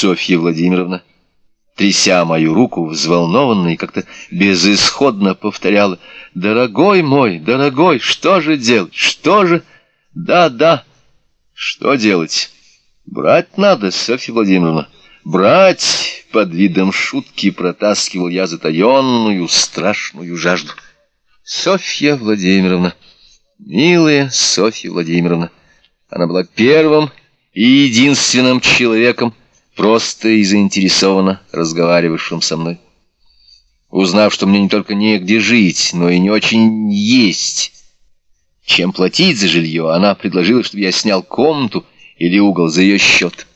Софья Владимировна, тряся мою руку, взволнованно и как-то безысходно повторяла. «Дорогой мой, дорогой, что же делать? Что же...» «Да, да, что делать? Брать надо, Софья Владимировна, брать!» Под видом шутки протаскивал я затаенную страшную жажду. «Софья Владимировна, милая Софья Владимировна, она была первым и единственным человеком, просто и заинтересованно разговаривавшим со мной. Узнав, что мне не только негде жить, но и не очень есть, чем платить за жилье, она предложила, чтобы я снял комнату или угол за ее счет.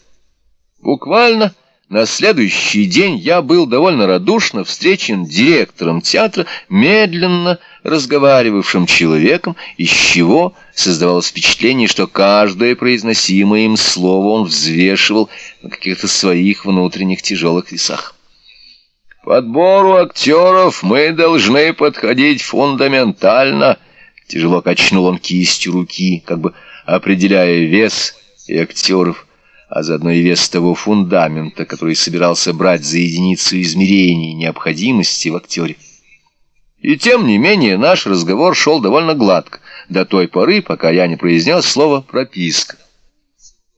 Буквально на следующий день я был довольно радушно встречен директором театра, медленно разговаривавшим человеком, из чего создавалось впечатление, что каждое произносимое им слово он взвешивал на каких-то своих внутренних тяжелых весах. Подбору актеров мы должны подходить фундаментально. Тяжело качнул он кистью руки, как бы определяя вес и актеров а заодно и вес того фундамента, который собирался брать за единицу измерений необходимости в актере. И тем не менее наш разговор шел довольно гладко, до той поры, пока я не произнес слово «прописка».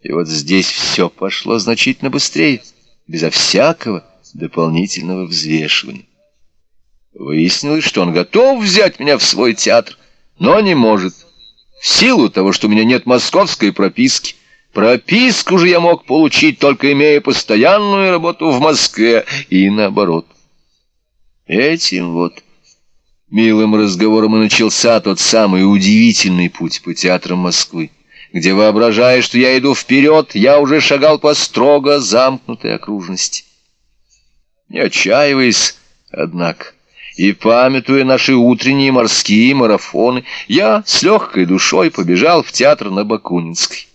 И вот здесь все пошло значительно быстрее, безо всякого дополнительного взвешивания. Выяснилось, что он готов взять меня в свой театр, но не может, в силу того, что у меня нет московской прописки, Прописку же я мог получить, только имея постоянную работу в Москве, и наоборот. Этим вот милым разговором и начался тот самый удивительный путь по театрам Москвы, где, воображая, что я иду вперед, я уже шагал по строго замкнутой окружности. Не отчаиваясь, однако, и памятуя наши утренние морские марафоны, я с легкой душой побежал в театр на Бакунинской.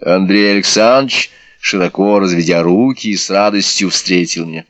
Андрей Александрович, широко разведя руки, с радостью встретил меня.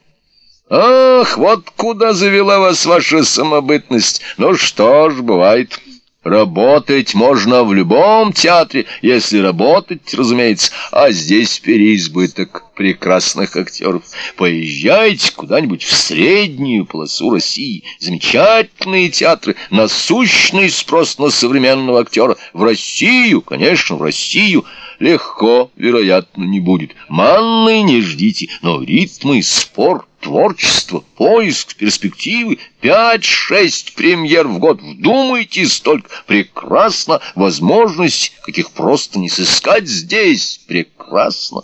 «Ах, вот куда завела вас ваша самобытность! Ну что ж, бывает...» Работать можно в любом театре, если работать, разумеется, а здесь переизбыток прекрасных актеров. Поезжайте куда-нибудь в среднюю полосу России. Замечательные театры, насущный спрос на современного актера. В Россию, конечно, в Россию. Легко, вероятно, не будет. Манны не ждите, но ритмы, спор, творчество, поиск, перспективы, пять-шесть премьер в год. Вдумайтесь, столько прекрасно, возможность, каких просто не сыскать здесь. Прекрасно.